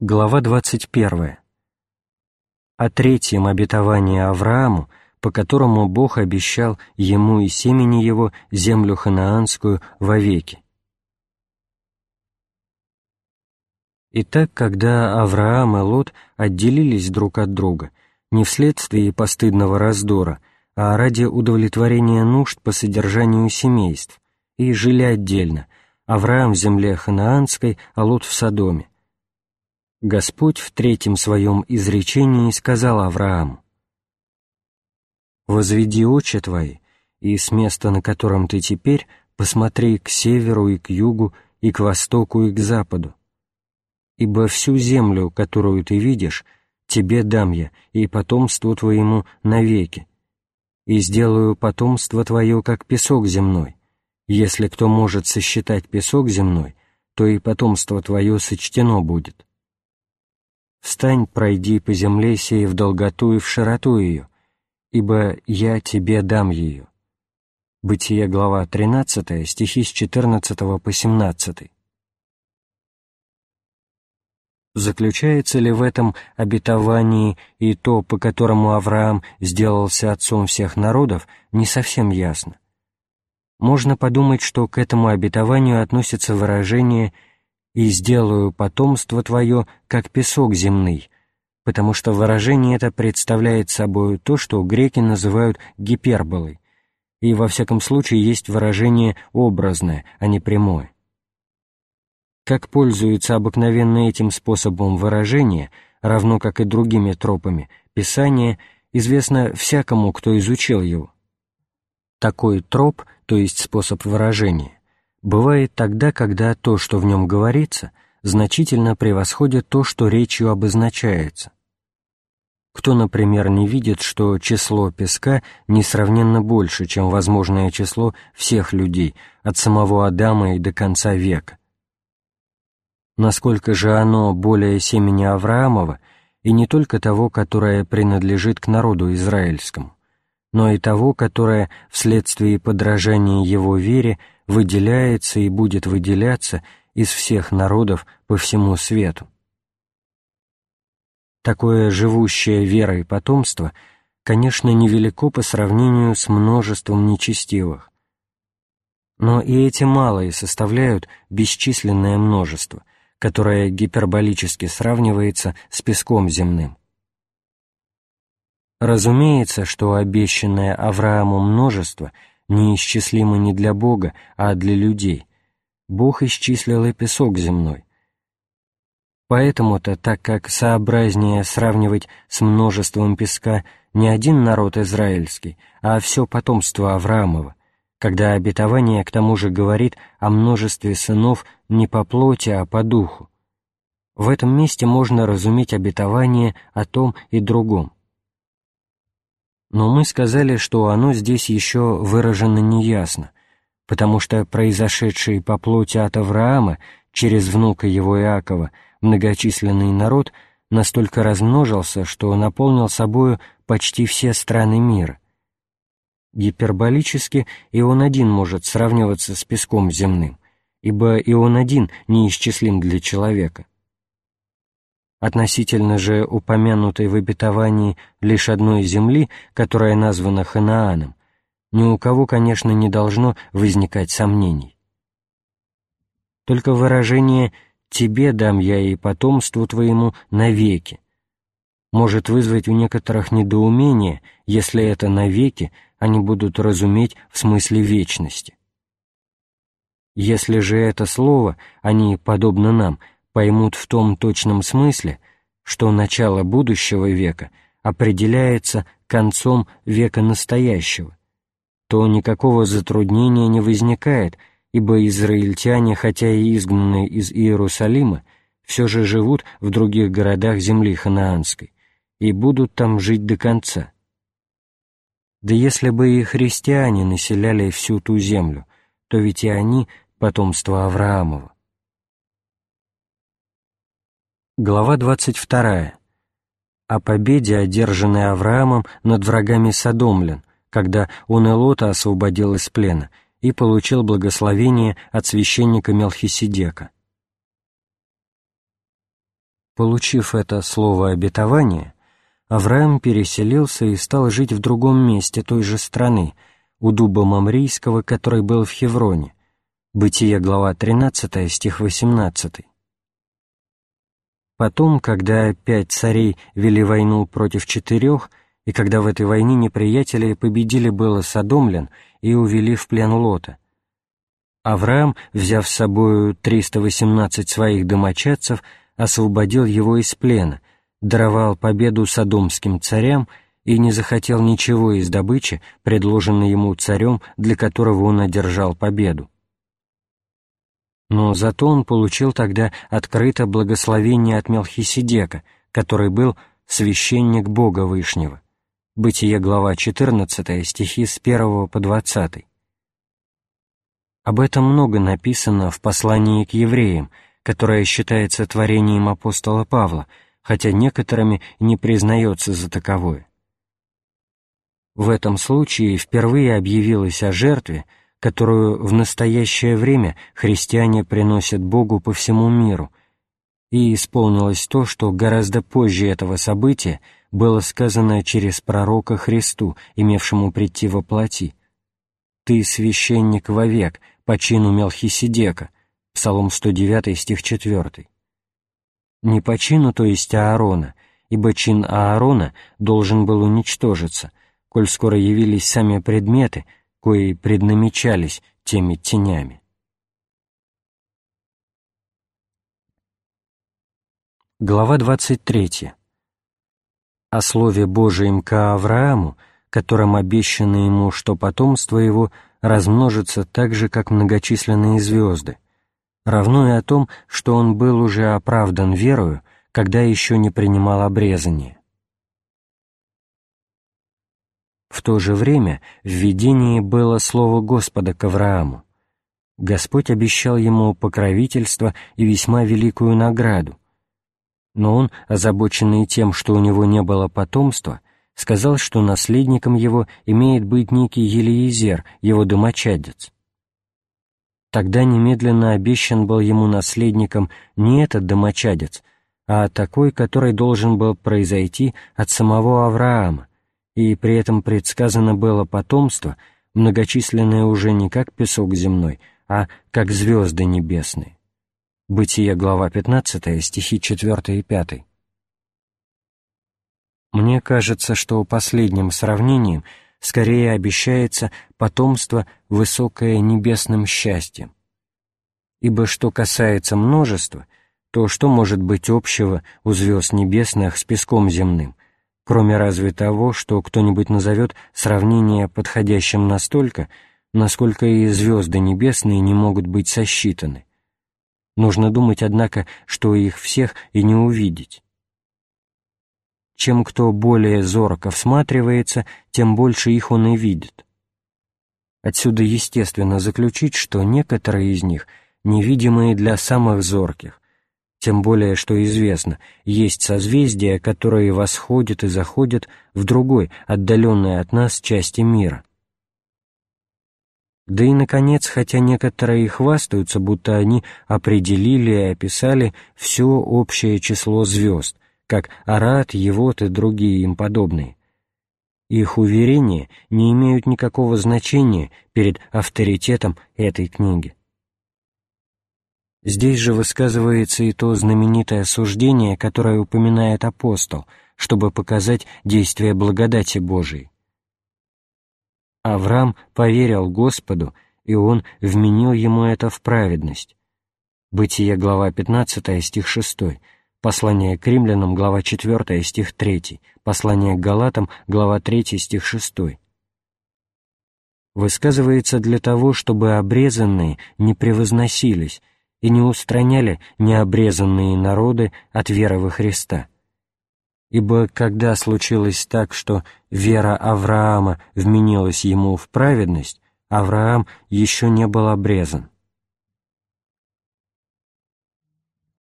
Глава 21. О третьем обетовании Аврааму, по которому Бог обещал ему и семени его землю ханаанскую вовеки. Итак, когда Авраам и Лот отделились друг от друга, не вследствие постыдного раздора, а ради удовлетворения нужд по содержанию семейств, и жили отдельно, Авраам в земле ханаанской, а Лот в Содоме, Господь в третьем своем изречении сказал Аврааму, «Возведи очи твои, и с места, на котором ты теперь, посмотри к северу и к югу, и к востоку и к западу. Ибо всю землю, которую ты видишь, тебе дам я, и потомству твоему навеки, и сделаю потомство твое, как песок земной. Если кто может сосчитать песок земной, то и потомство твое сочтено будет. Встань, пройди по земле сей в долготу и в широту ее, ибо я тебе дам ее». Бытие, глава 13, стихи с 14 по 17. Заключается ли в этом обетовании и то, по которому Авраам сделался отцом всех народов, не совсем ясно. Можно подумать, что к этому обетованию относится выражение «вы» и сделаю потомство твое, как песок земный», потому что выражение это представляет собой то, что греки называют гиперболой, и во всяком случае есть выражение образное, а не прямое. Как пользуются обыкновенно этим способом выражения, равно как и другими тропами, Писание известно всякому, кто изучил его. Такой троп, то есть способ выражения, бывает тогда, когда то, что в нем говорится, значительно превосходит то, что речью обозначается. Кто, например, не видит, что число песка несравненно больше, чем возможное число всех людей, от самого Адама и до конца века? Насколько же оно более семени Авраамова, и не только того, которое принадлежит к народу израильскому, но и того, которое вследствие подражания его вере выделяется и будет выделяться из всех народов по всему свету. Такое живущее верой потомство, конечно, невелико по сравнению с множеством нечестивых. Но и эти малые составляют бесчисленное множество, которое гиперболически сравнивается с песком земным. Разумеется, что обещанное Аврааму множество — неисчислимо не для Бога, а для людей. Бог исчислил и песок земной. Поэтому-то, так как сообразнее сравнивать с множеством песка не один народ израильский, а все потомство Авраамова, когда обетование к тому же говорит о множестве сынов не по плоти, а по духу. В этом месте можно разуметь обетование о том и другом. Но мы сказали, что оно здесь еще выражено неясно, потому что произошедший по плоти от Авраама через внука его Иакова многочисленный народ настолько размножился, что наполнил собою почти все страны мира. Гиперболически и он один может сравниваться с песком земным, ибо и он один неисчислим для человека. Относительно же упомянутой в обетовании лишь одной земли, которая названа Ханааном, ни у кого, конечно, не должно возникать сомнений. Только выражение «тебе дам я и потомству твоему навеки» может вызвать у некоторых недоумение, если это навеки они будут разуметь в смысле вечности. Если же это слово они, подобно нам, поймут в том точном смысле, что начало будущего века определяется концом века настоящего, то никакого затруднения не возникает, ибо израильтяне, хотя и изгнанные из Иерусалима, все же живут в других городах земли ханаанской и будут там жить до конца. Да если бы и христиане населяли всю ту землю, то ведь и они — потомство Авраамова. Глава 22. О победе, одержанной Авраамом над врагами Содомлян, когда он и Лота освободил из плена и получил благословение от священника Мелхиседека. Получив это слово обетования, Авраам переселился и стал жить в другом месте той же страны, у дуба Мамрийского, который был в Хевроне. Бытие, глава 13, стих 18. Потом, когда пять царей вели войну против четырех, и когда в этой войне неприятели победили было Содомлян и увели в плен Лота, Авраам, взяв с собою 318 своих домочадцев, освободил его из плена, даровал победу содомским царям и не захотел ничего из добычи, предложенной ему царем, для которого он одержал победу. Но зато он получил тогда открыто благословение от Мелхиседека, который был священник Бога Вышнего. Бытие, глава 14, стихи с 1 по 20. Об этом много написано в послании к евреям, которое считается творением апостола Павла, хотя некоторыми не признается за таковое. В этом случае впервые объявилось о жертве, которую в настоящее время христиане приносят Богу по всему миру, и исполнилось то, что гораздо позже этого события было сказано через пророка Христу, имевшему прийти во плоти. «Ты священник вовек, по чину Мелхиседека, Псалом 109, стих 4. Не по чину, то есть Аарона, ибо чин Аарона должен был уничтожиться, коль скоро явились сами предметы, кои преднамечались теми тенями. Глава 23. О слове Божием к Аврааму, которым обещано ему, что потомство его — размножится так же, как многочисленные звезды, равно и о том, что он был уже оправдан верою, когда еще не принимал обрезание. В то же время в видении было слово Господа к Аврааму. Господь обещал ему покровительство и весьма великую награду, но он, озабоченный тем, что у него не было потомства, сказал, что наследником его имеет быть некий Елиезер, его домочадец. Тогда немедленно обещан был ему наследником не этот домочадец, а такой, который должен был произойти от самого Авраама, и при этом предсказано было потомство, многочисленное уже не как песок земной, а как звезды небесные. Бытие, глава 15, стихи 4 и 5. Мне кажется, что последним сравнением скорее обещается потомство, высокое небесным счастьем. Ибо что касается множества, то что может быть общего у звезд небесных с песком земным, кроме разве того, что кто-нибудь назовет сравнение подходящим настолько, насколько и звезды небесные не могут быть сосчитаны. Нужно думать, однако, что их всех и не увидеть чем кто более зорко всматривается, тем больше их он и видит. Отсюда естественно заключить, что некоторые из них невидимые для самых зорких, тем более, что известно, есть созвездия, которые восходят и заходят в другой, отдаленной от нас части мира. Да и, наконец, хотя некоторые хвастаются, будто они определили и описали все общее число звезд — как Арат, Евот и другие им подобные. Их уверения не имеют никакого значения перед авторитетом этой книги. Здесь же высказывается и то знаменитое суждение, которое упоминает апостол, чтобы показать действие благодати Божией. Авраам поверил Господу, и он вменил ему это в праведность. Бытие, глава 15, стих 6, Послание к римлянам, глава 4, стих 3, послание к галатам, глава 3, стих 6. Высказывается для того, чтобы обрезанные не превозносились и не устраняли необрезанные народы от веры во Христа. Ибо когда случилось так, что вера Авраама вменилась ему в праведность, Авраам еще не был обрезан.